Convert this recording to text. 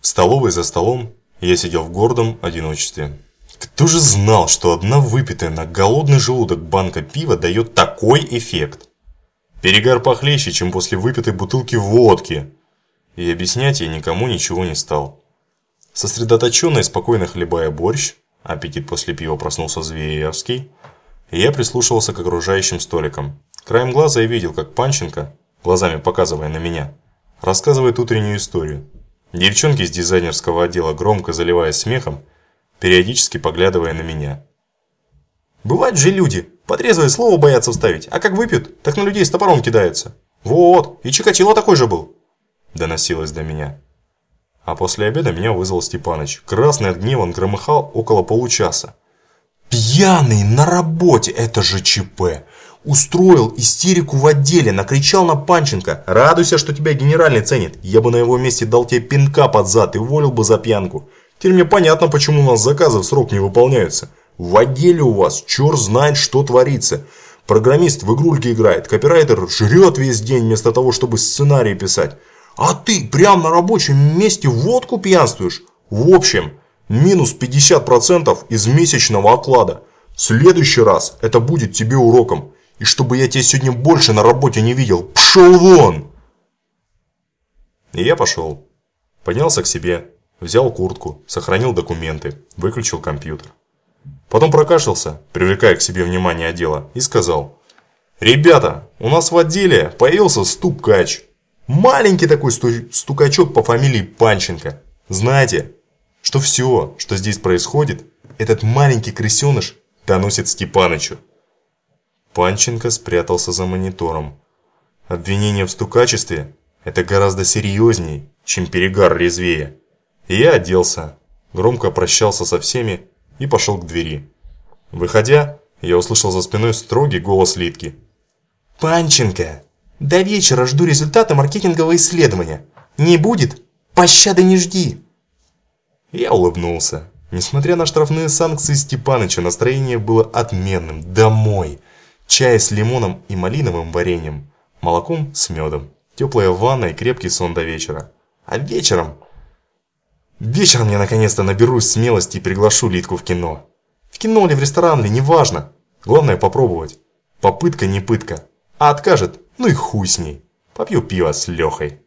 В столовой за столом я сидел в гордом одиночестве. Кто же знал, что одна выпитая на голодный желудок банка пива дает такой эффект? Перегар похлеще, чем после выпитой бутылки водки. И объяснять я никому ничего не стал. Сосредоточенно и спокойно хлебая борщ, аппетит после пива проснулся зверский, я прислушивался к окружающим столикам. Краем глаза я видел, как Панченко, глазами показывая на меня, рассказывает утреннюю историю. Девчонки из дизайнерского отдела, громко заливаясь смехом, периодически поглядывая на меня. Бывают же люди, подрезвое слово боятся вставить, а как выпьют, так на людей с топором кидаются. Вот, и Чикатило такой же был. Доносилось до меня. А после обеда меня вызвал Степаныч. Красный от гнева он громыхал около получаса. «Пьяный на работе, это же ЧП! Устроил истерику в отделе, накричал на Панченко. Радуйся, что тебя генеральный ценит. Я бы на его месте дал тебе пинка под зад и уволил бы за пьянку. Теперь мне понятно, почему у нас заказы в срок не выполняются. В отделе у вас черт знает, что творится. Программист в игрульки играет, копирайтер жрет весь день вместо того, чтобы сценарий писать. А ты прямо на рабочем месте водку пьянствуешь. В общем, минус 50% из месячного оклада. В следующий раз это будет тебе уроком. И чтобы я тебя сегодня больше на работе не видел. Пшел вон! И я пошел. Поднялся к себе, взял куртку, сохранил документы, выключил компьютер. Потом прокашлялся, привлекая к себе внимание отдела, и сказал. «Ребята, у нас в отделе появился стукач. Маленький такой стукачок по фамилии Панченко. Знаете, что все, что здесь происходит, этот маленький крысеныш доносит Степанычу. Панченко спрятался за монитором. Обвинение в стукачестве – это гораздо серьезней, чем перегар резвее. И я оделся, громко прощался со всеми и пошел к двери. Выходя, я услышал за спиной строгий голос Литки. «Панченко, до вечера жду результата маркетингового исследования. Не будет? Пощады не жди!» Я улыбнулся. Несмотря на штрафные санкции Степаныча, настроение было отменным. Домой! Чай с лимоном и малиновым вареньем, молоком с медом, теплая ванна и крепкий сон до вечера. А вечером... Вечером я наконец-то наберусь смелости и приглашу Литку в кино. В кино или в ресторан ли, неважно. Главное попробовать. Попытка не пытка. А откажет, ну и хуй с ней. Попью пиво с Лехой.